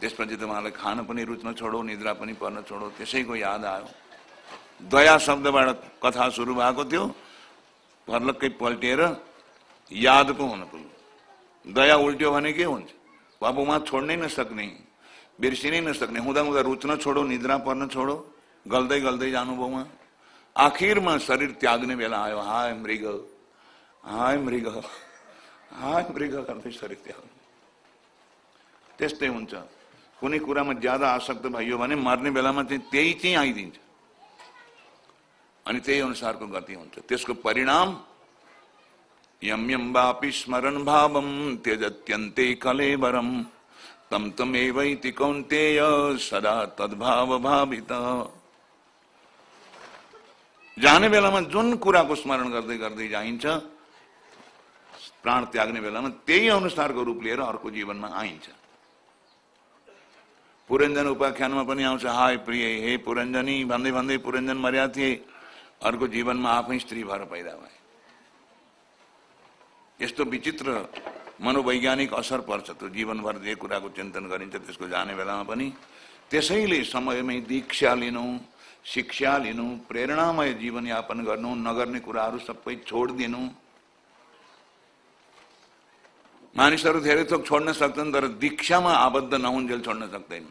त्यसपछि त उहाँलाई खान पनि रुच्न छोडो निद्रा पनि पर्न छोडो त्यसैको याद आयो। दया शब्दबाट कथा सुरु भएको थियो। पर्लक्कै पल्टिएर याद पो हुन पुग्यो। दया उल्ट्यो भने के हुन्छ? उहाँ छोड्नै नसक्ने बिर्सिनै नसक्ने हुँदा हुँदा रुच्न छोडो निद्रा पर्न छोडो गल्दै गल्दै जानुभयो आखिरमा शरीर त्याग्ने बेला आयो हाय मृग हाय मृग हाय मृग गर्दै शरीर त्याग्नु त्यस्तै हुन्छ। कुनै कुरामा ज़्यादा आसक्त भइयो भने मर्ने बेलामा चाहिँ त्यही चाहिँ आइदिन्छ अनि त्यही अनुसारको गति हुन्छ त्यसको परिणाम यम यम वापि स्मरण भावम त्यजत्यन्ते कलेवरम तम तमेवैति कौन्तेय, सदा तद्भाव भावित। जाने बेलामा जुन कुराको स्मरण गर्दै गर्दै जाइन्छ, प्राण त्याग्ने बेलामा त्यही अनुसारको रूप लिएर अर्को जीवनमा आइन्छ। पुरञ्जन उपाख्यानमा पनि आउँछ हाय प्रिय हे पुरञ्जनी भन्दै भन्दै पुरञ्जन मर्या थिए। अर्को जीवनमा आफै स्त्री भएर पैदा भए। यस्तो विचित्र मनोवैज्ञानिक असर पर्छ त्यो जीवनभर जे कुराको चिन्तन गरिन्छ त्यसको जाने बेलामा पनि। त्यसैले समयमै दीक्षा लिनु शिक्षा लिनु प्रेरणामय जीवनयापन गर्नु नगर्ने कुराहरू सबै छोडिदिनु। मानिसहरू धेरै थोक छोड्न सक्छन् तर दीक्षामा आबद्ध नहुन्जेल छोड्न सक्दैन।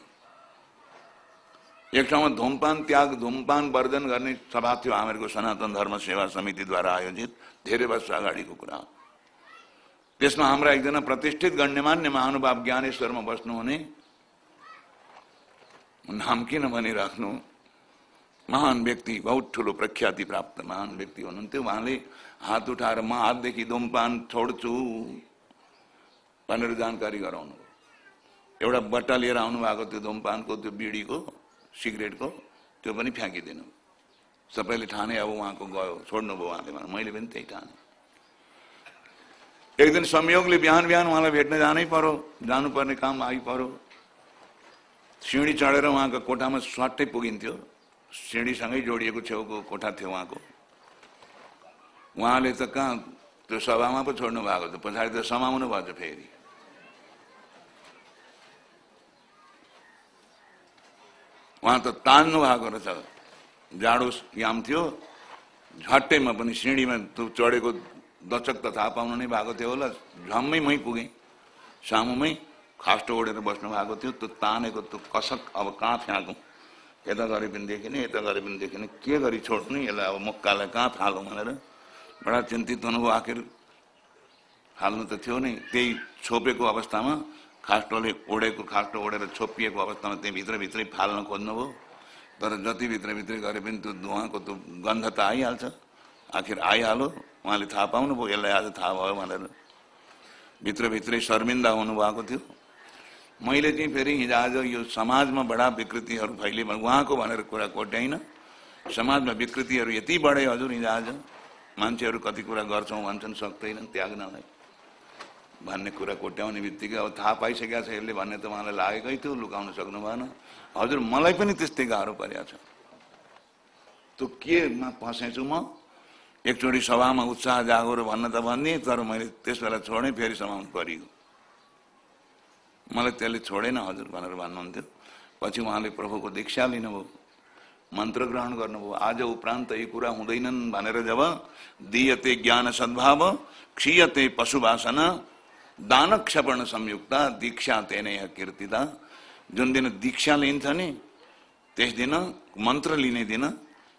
एक ठाउँमा धुमपान, त्याग, धुमपान वर्जन गर्ने सभा थियो हामीहरूको सनातन धर्म सेवा समितिद्वारा आयोजित। धेरै वर्ष अगाडिको कुरा त्यसमा हाम्रा एकजना प्रतिष्ठित गण्यमान्य महानुभाव ज्ञानेश्वरमा बस्नुहुने। नाम किन भनिराख्नु? महान व्यक्ति, बहुत ठुलो प्रख्याति प्राप्त महान व्यक्ति हुनुहुन्थ्यो। उहाँले हात उठाएर म हातदेखि धुमपान छोड्छु भनेर जानकारी गराउनु एउटा बट्टा लिएर आउनु भएको त्यो धुमपानको त्यो बिडीको। सिगरेटको त्यो पनि फ्याँकिदिनु। सबैले ठाने अब उहाँको गयो छोड्नुभयो उहाँले मैले पनि त्यही ठाने। एक दिन संयोगले बिहान बिहान उहाँलाई भेट्न जानै पर्यो जानुपर्ने काम आइपऱ्यो सिँढी चढेर उहाँको कोठामा स्वाटै पुगिन्थ्यो। सिँढीसँगै जोडिएको छेउको कोठा थियो उहाँको। उहाँले त कहाँ त्यो सभामा पो छोड्नु भएको थियो पछाडि त समाउनु भएको थियो फेरि। उहाँ त तान्नु भएको रहेछ। जाडो याम थियो। झट्टैमा पनि सिँढीमा चढेको दचक त थाहा पाउनु नै भएको थियो होला। झम्मै मै पुगेँ। सामुमै खास्टो ओढेर बस्नु भएको थियो। त्यो तानेको त्यो कसक अब कहाँ फ्याँकौँ? यता गरे पनि देखिने यता गरे पनि देखिने के गरी छोड्नु? यसलाई अब मुक्कालाई कहाँ फालौँ भनेर बडा चिन्तित हुनुभयो। आखिर फाल्नु त थियो नै। त्यही छोपेको अवस्थामा खास्टोले ओढेको खास्टो ओढेर छोपिएको अवस्थामा त्यही भित्रभित्रै फाल्न खोज्नुभयो। तर जति भित्रभित्रै गरे पनि त्यो धुवाको त्यो गन्ध त आइहाल्छ। आखिर आइहाल्यो। उहाँले थाहा पाउनुभयो यसलाई आज थाहा भयो भनेर। भित्रभित्रै शर्मिन्दा हुनुभएको थियो। मैले चाहिँ फेरि हिजो आज यो समाजमा बडा विकृतिहरू फैले उहाँको भनेर कुरा कोट्याइन। समाजमा विकृतिहरू यति बढे हजुर हिजो आज। मान्छेहरू कति कुरा गर्छौँ भन्छन् सक्दैनन् त्याग्नलाई। भन्ने कुरा कोट्याउने बित्तिकै अब थाहा पाइसकेको छ यसले भन्ने त उहाँलाई लागेकै थियो लुकाउन सक्नु भएन। हजुर मलाई पनि त्यस्तै गाह्रो परेको छ। त्यो केमा फसेछु म? एकचोटि सभामा उत्साह जागो भन्न त भनिदिएँ तर मैले त्यस बेला छोडेँ फेरि समाउनु परियो मलाई त्यसले छोडेन हजुर भनेर भन्नुहुन्थ्यो। पछि उहाँले प्रभुको दीक्षा लिनुभयो मन्त्र ग्रहण गर्नुभयो। आज उपरान्त यी कुरा हुँदैनन् भनेर जब दियते ज्ञान सद्भाव क्षीयते पशुवासन दान क्षपण संयुक्त दीक्षा तेने कीर्तिता जुन दिन दीक्षा लिन्छ नि त्यस दिन मन्त्र लिने दिन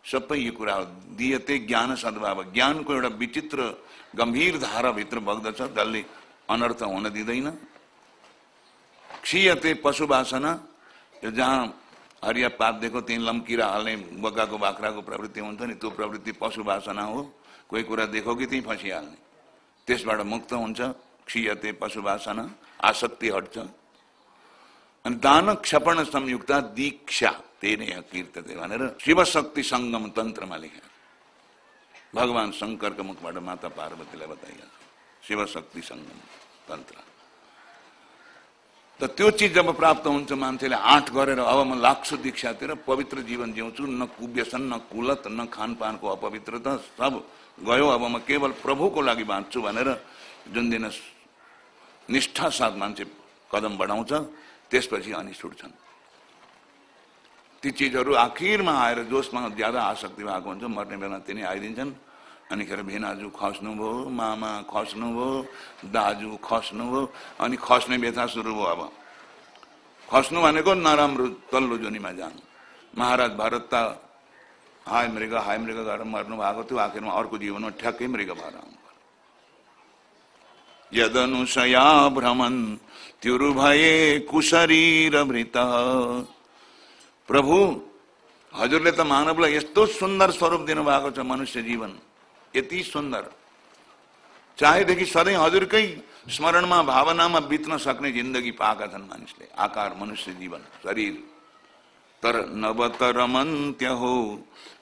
सबै यो कुरा दियते ज्ञान सद्भाव ज्ञानको एउटा विचित्र गम्भीर धाराभित्र बग्दछ जसले अनर्थ हुन दिँदैन क्षीयते पशुवासन यो जहाँ हरिया पात दिएको त्यहीँ लम्किरा हाल्ने बगाको बाख्राको प्रवृत्ति हुन्छ नि त्यो प्रवृत्ति पशुवासना हो कोही कुरा देखो कि त्यहीँ फसिहाल्ने त्यसबाट मुक्त हुन्छ क्षीयते पशुवासन, आसक्ति अनि दान क्षपण संयुक्त दीक्षा, तेने कीर्तते भनेर शिवशक्ति सङ्गम तन्त्रमा लेखे भगवान शङ्करको मुखबाट माता पार्वतीलाई बताइएको शिवशक्ति सङ्गम तन्त्र। त त्यो चिज जब प्राप्त हुन्छ मान्छेले आँट गरेर, अब म लाग्छु दीक्षातिर पवित्र जीवन जिउँछु, न कुव्यसन न कुलत, न खानपानको अपवित्रता, सब गयो, अब म केवल प्रभुको लागि बाँच्छु भनेर जुन दिन निष्ठा साथ मान्छे कदम बढाउँछ त्यसपछि अनि छुट्छन् ती चिजहरू आखिरमा आएर जोसमा ज्यादा आसक्ति भएको हुन्छ मर्ने बेला तिनी आइदिन्छन्। अनिखेर भिनाजु खस्नुभयो मामा खस्नुभयो दाजु खस्नुभयो अनि खस्ने व्यथा सुरु भयो अब। खस्नु भनेको नराम्रो तल्लो जुनीमा जानु। महाराज भरत त हाय मृग हाय मृग गरेर मर्नु भएको थियो आखिरमा अर्को जीवनमा ठ्याक्कै मृग भएर आउनु। यदनुसया भ्रमन् भए कुशरीर भृत प्रभु, हजुरले त मानवलाई यस्तो सुन्दर स्वरूप दिनुभएको छ मनुष्य जीवन। यति सुन्दर। चाहेदेखि सधैँ हजुरकै स्मरणमा, भावनामा बित्न सक्ने जिन्दगी पाएका छन् मानिसले। आकार, मनुष्य जीवन, शरीर। तर नवतर मन्त्य हो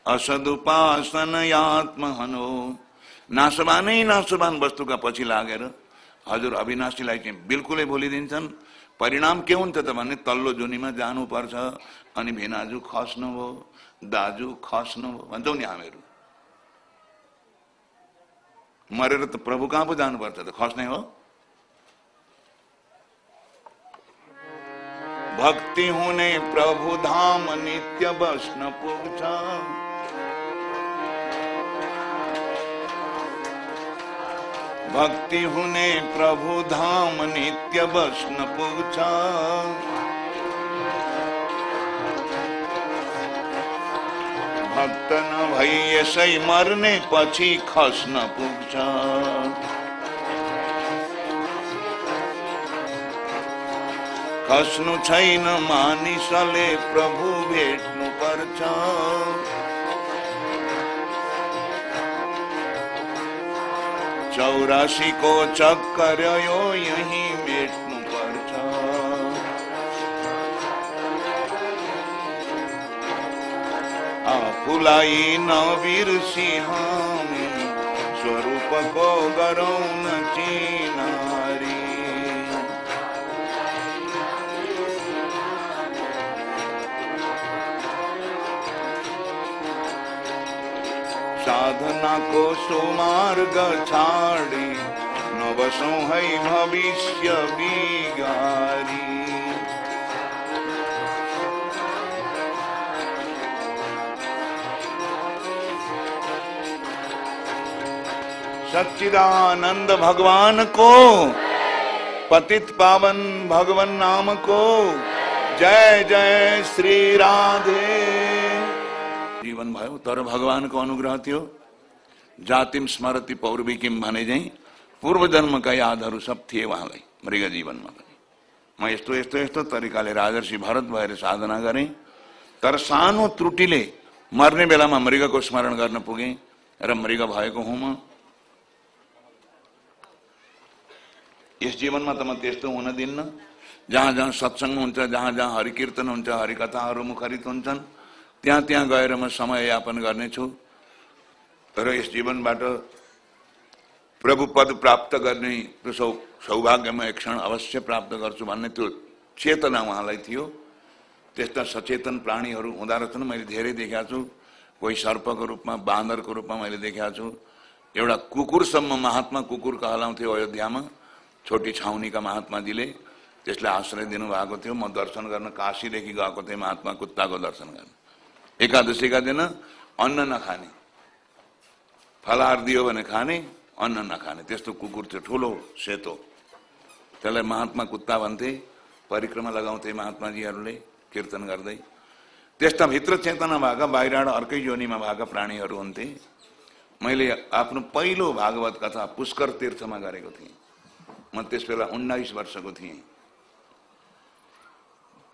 असदुपासन आत्महन हो नासवानै नासवान वस्तुका पछि लागेर हजुर अविनाशीलाई चाहिँ बिल्कुलै भुलिदिन्छन्। परिणाम के हुन्छ त भने तल्लो जुनीमा जानुपर्छ अनि भिनाजु खस्नु भयो दाजु खस्नु भयो भन्छौँ नि हामीहरू। मरेर त प्रभु कहाँ पो जानुपर्छ त? खस्ने हो? भक्ति हुने प्रभु धाम नित्य बस्न पुग्छ। भक्ति हुने प्रभु धाम नित्य बस्न पुग्छ भक्त नभई यसै मर्ने पछि खस्न पुग्छ खस्नु छैन मानिसले प्रभु भेट्नु पर्छ। चौरासीको चक्कर यो यही मेट्नु आफूलाई नबिर्सी हामी स्वरूपको गरौँ न चिनारी साधनाको सुमार्ग छाडी नबसौँ है भविष्य बिगारी। सच्चिदानंद भगवान को, पतित पावन भगवान नाम को, जय जय श्री राधे। जीवन भयो तर भगवानको अनुग्रह थियो। जातिम स्मरति पौर्विकिम भने चाहिँ पूर्व जन्मका यादहरू सब थिए उहाँलाई मृग जीवनमा पनि। म यस्तो यस्तो यस्तो तरिकाले राजर्षि भरत भएर साधना गरेँ तर सानो त्रुटिले मर्ने बेलामा मृगको स्मरण गर्न पुगेँ र मृग भएको हुँ म। यस जीवनमा त म त्यस्तो हुन दिन्न। जहाँ जहाँ सत्सङ्ग हुन्छ जहाँ जहाँ हरिकीर्तन हुन्छ हरिकथाहरू मुखरित हुन्छन् त्यहाँ त्यहाँ गएर म समय यापन गर्नेछु। तर यस जीवनबाट प्रभु पद प्राप्त गर्ने त्यो सौ सौभाग्यमा एक क्षण अवश्य प्राप्त गर्छु भन्ने त्यो चेतना उहाँलाई थियो। त्यस्ता सचेतन प्राणीहरू हुँदो रहेछन् मैले धेरै देखाएको छु। कोही सर्पको रूपमा बाँदरको रूपमा मैले देखाएको छु। एउटा कुकुरसम्म महात्मा कुकुर कहलाउँथ्यो अयोध्यामा छोटी छाउनीका महात्माजीले। त्यसलाई आश्रय दिनुभएको थियो। म दर्शन गर्न काशीदेखि गएको थिएँ महात्मा कुत्ताको दर्शन गर्न। एकादशीका दिन अन्न नखाने। फलाहार दियो भने खाने अन्न नखाने। त्यस्तो कुकुर थियो ठुलो सेतो। त्यसलाई महात्मा कुत्ता भन्थे परिक्रमा लगाउँथे महात्माजीहरूले कीर्तन गर्दै। त्यस्ता भित्र चेतना भएका बाहिरबाट अर्कै योनिमा भएका प्राणीहरू हुन्थे। मैले आफ्नो पहिलो भागवत कथा पुष्कर तीर्थमा गरेको थिएँ। म त्यस बेला उन्नाइस वर्षको थिएँ।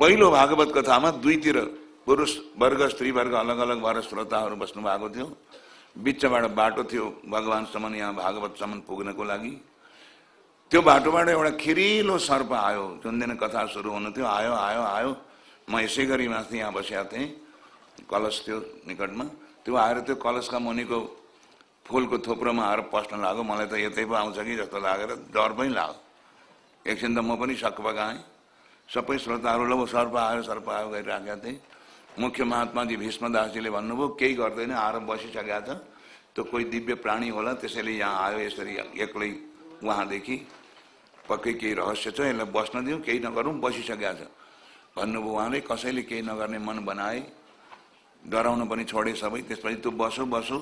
पहिलो भागवत कथामा दुईतिर पुरुष वर्ग स्त्री वर्ग अलग अलग भएर श्रोताहरू बस्नु भएको थियो। बिचबाट बाटो थियो भगवान्सम्म यहाँ भागवतसम्म पुग्नको लागि। त्यो बाटोबाट एउटा खिरिलो सर्प आयो जुन दिन कथा सुरु हुनु थियो आयो आयो आयो। म यसै गरी माथि यहाँ बसेका थिएँ कलश थियो निकटमा। त्यो आएर त्यो कलशका मुनिको फुलको थोप्रोमा आएर पस्न लाग्यो मलाई त यतै पो आउँछ कि? जस्तो लागेर डर पनि लाग्यो। एकछिन त म पनि सक्प गाएँ सबै श्रोताहरू ल सर्प आयो सर्प आयो गरिराखेका थिएँ। मुख्य महात्माजी भीष्मदासजीले भन्नुभयो केही गर्दैन आएर बसिसकेका छ त्यो कोही दिव्य प्राणी होला त्यसैले यहाँ आयो यसरी एक्लै उहाँदेखि पक्कै केही रहस्य छ यसलाई बस्न दिउँ केही नगरौँ बसिसकेका छ। भन्नुभयो उहाँले कसैले केही नगर्ने मन बनाए डराउन पनि छोडे सबै। त्यसपछि त्यो बसो बसो।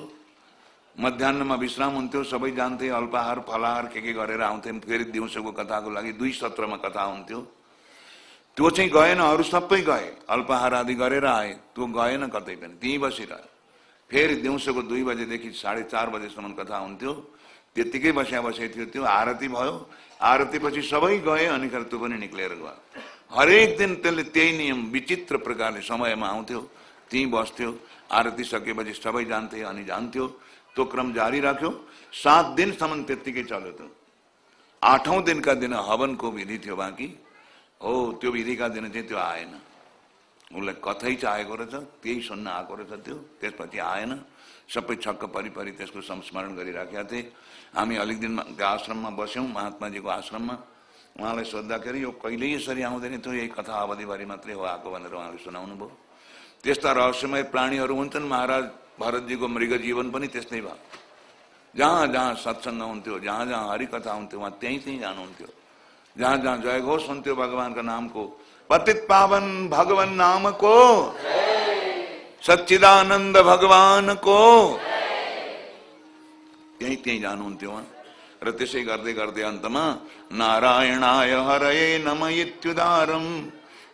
मध्याहमा विश्राम हुन्थ्यो सबै जान्थे अल्पाहार फलाहार के के गरेर आउँथे फेरि दिउँसोको कथाको लागि दुई सत्रमा कथा हुन्थ्यो। त्यो चाहिँ गएन अरू सबै गए अल्पाहार आदि गरेर आए त्यो गएन कतै पनि त्यहीँ बसिरह्यो फेरि दिउँसोको दुई बजेदेखि साढे चार बजेसम्म कथा हुन्थ्यो त्यत्तिकै बस्या बसेको थियो त्यो आरती भयो आरतीपछि सबै गए अनि त्यो पनि निक्लेर गयो हरेक दिन त्यसले त्यही नियम विचित्र प्रकारले समयमा आउँथ्यो त्यहीँ बस्थ्यो आरती सकेपछि सबै जान्थे अनि जान्थ्यो त्यो क्रम जारी राख्यो सात दिनसम्म त्यत्तिकै चल्यो त्यो आठौँ दिनका दिन हवनको विधि थियो बाँकी हो त्यो विधिका दिन चाहिँ त्यो आएन। उसलाई कथै चाहेको रहेछ त्यही सुन्न आएको रहेछ त्यो त्यसपछि आएन। सबै छक्क परिपरि त्यसको संस्मरण गरिराखेका थिए। हामी अलिक दिन त्यो आश्रममा बस्यौँ महात्माजीको आश्रममा। उहाँलाई सोद्धाखेरि यो कहिल्यै यसरी आउँदैन थियो यही कथा अवधिभरि मात्रै हो आएको भनेर उहाँले सुनाउनु भयो। त्यस्ता रहस्यमय प्राणीहरू हुन्छन् महाराज भरतजीको मृग जीवन पनि त्यस्तै भयो। जहाँ जहाँ सत्सङ्ग हुन्थ्यो जहाँ जहाँ हरिकथा हुन्थ्यो उहाँ त्यहीँ त्यहीँ जानुहुन्थ्यो। जहाँ जहाँ जय घोष भगवान का नाम को। पतित पावन भगवान नाम नामको सच्चिदानन्द भगवानको त्यहीँ त्यहीँ जानुहुन्थ्यो उहाँ र त्यसै गर्दै अन्तमा नारायणाय हरये नम इत्युदारम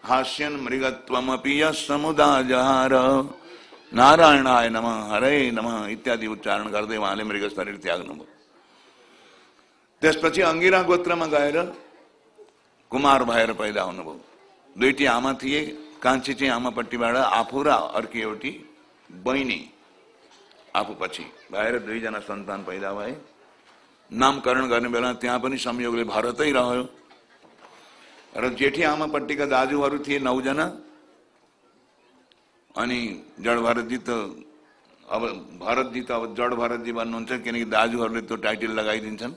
हास्यन मृगत्वमपि समुदाजहार। नारायणाय नम हरे नम इत्यादि उच्चारण गर्दै उहाँले मृग शरीर त्याग्नुभयो त्यसपछि अङ्गिरा गोत्रमा गएर कुमार भएर पैदा हुनुभयो। दुईटी आमा थिए कान्छी चाहिँ आमापट्टिबाट आफू र अर्की एउटी बहिनी आफू पछि भएर दुईजना सन्तान पैदा भए। नामकरण गर्ने बेला त्यहाँ पनि संयोगले भरतै रह्यो। र जेठी आमापट्टिका दाजुहरू थिए नौजना। अनि जड भरतजी त अब भरतजी त अब जड भरतजी भन्नुहुन्छ किनकि दाजुहरूले त्यो टाइटल लगाइदिन्छन्।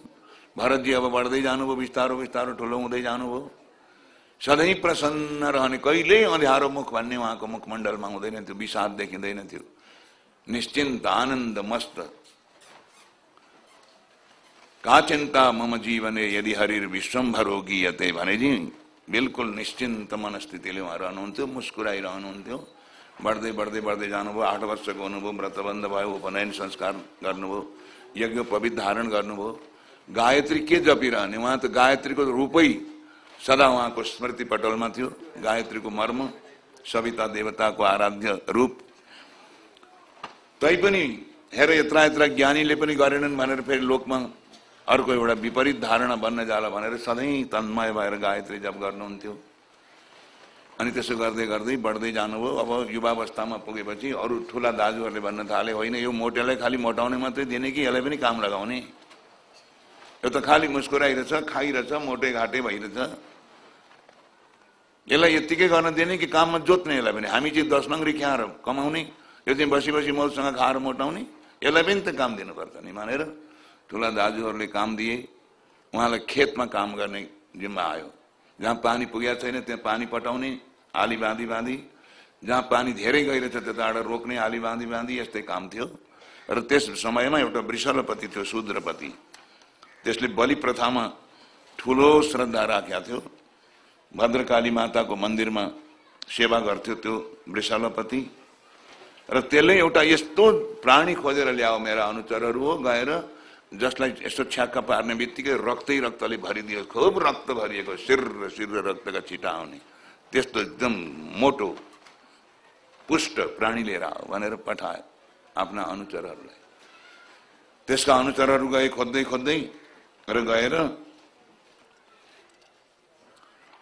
भरतजी अब बढ्दै जानुभयो बिस्तारो बिस्तारो ठुलो हुँदै जानुभयो सधैँ प्रसन्न रहने। कहिल्यै अँध्यारो मुख भन्ने उहाँको मुखमण्डलमा हुँदैन थियो विषाद देखिँदैन थियो निश्चिन्त आनन्द मस्त। का चिन्ता मम जीवने, यदि हरिर विश्वम्भरो गीयते भनेजी बिल्कुल निश्चिन्त मनस्थितिले उहाँ रहनुहुन्थ्यो मुस्कुराइरहनुहुन्थ्यो बढ्दै बढ्दै बढ्दै जानुभयो आठ वर्षको हुनुभयो व्रतबन्ध भयो उपनयन संस्कार गर्नुभयो यज्ञ पवित्र धारण गर्नुभयो गायत्री के जपिरहने उहाँ त गायत्रीको रूपै सदा उहाँको स्मृति पटलमा थियो। गायत्रीको मर्म, सविता देवताको आराध्य रूप। तैपनि हेर यत्रा यत्रा ज्ञानीले पनि गरेनन् भनेर फेरि लोकमा अर्को एउटा विपरीत धारणा बन्न जाला भनेर सधैँ तन्मय भएर गायत्री जप गर्नुहुन्थ्यो अनि त्यसो गर्दै गर्दै बढ्दै जानुभयो। अब युवावस्थामा पुगेपछि अरू ठुला दाजुहरूले भन्न थाले, होइन यो मोटेलाई खालि मोटाउने मात्रै दिने कि यसलाई पनि काम लगाउने? यो त खालि मुस्कुराइरहेछ खाइरहेछ मोटे घाटे भइरहेछ। यसलाई यत्तिकै गर्न दिने कि काममा जोत्ने यसलाई पनि? हामी चाहिँ दस नङ्ग्री खाएर कमाउने यो चाहिँ बसी बसी मौसँग खाएर मोटाउने यसलाई पनि त काम दिनुपर्छ नि भनेर ठुला दाजुहरूले काम दिए उहाँलाई खेतमा काम गर्ने जिम्मा आयो। जहाँ पानी पुगेको छैन त्यहाँ पानी पटाउने आली बाँधी बाँधी। जहाँ पानी धेरै गइरहेछ त्यताबाट रोक्ने आली बाँधी बाँधी यस्तै काम थियो। र त्यस समयमा एउटा वृषलपति थियो शूद्रपति। त्यसले बलि प्रथामा ठुलो श्रद्धा राखेका थियो? भद्रकाली माताको मन्दिरमा सेवा गर्थ्यो त्यो वृषलपति। र त्यसले एउटा यस्तो प्राणी खोजेर ल्यायो मेरा अनुचरहरू हो, गएर जसलाई यस्तो छ्याक्का पार्ने बित्तिकै रक्तै रक्तले भरिदियो, खुब रक्त भरिएको, शिर र शिर रक्तका छिटा आउने। त्यस्तो एकदम मोटो, पुष्ट प्राणी लिएर आऊ भनेर पठायो आफ्ना अनुचरहरूलाई। त्यसका अनुचरहरू गए खोज्दै खोज्दै र गएर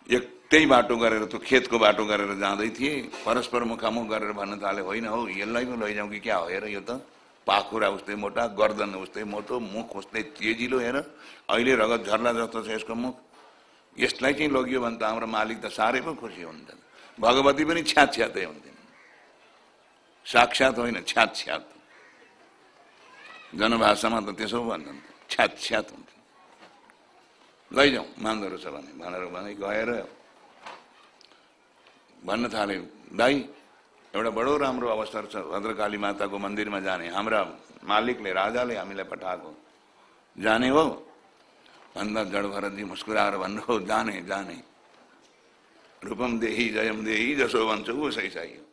एक त्यही बाटो गरेर त्यो खेतको बाटो गरेर जाँदै थिए। परस्पर मुखामुख गरेर भन्न थाले होइन हौ यसलाई पो लैजाउँ कि क्या हो? हेर यो त। पाखुरा उस्तै मोटा गर्दन उस्तै मोटो मुख उस्तै तेजिलो हेर। अहिले रगत झर्ला जस्तो छ यसको मुख। यसलाई चाहिँ लगियो भने त हाम्रो मालिक त साह्रै पो खुसी हुन्थ्यो भगवती पनि छ्यात छ्यातै हुन्थ्यो साक्षात होइन छ्यात छ्यात जनभाषामा त त्यसो भन्दैन छ्यात छ्यात हुन्छ। लैजाउँ मान्दो रहेछ भने। भनेर भने गएर भन्न थाले दाई एउटा बडो राम्रो अवसर छ भद्रकाली माताको मन्दिरमा जाने। हाम्रा मालिकले राजाले हामीलाई पठाएको। जाने हो? भन्दा जड भरतजी मुस्कुराएर भन्नुभयो जाने जाने। रूपम देही जयम देही जसो भन्छ सही चाहियो।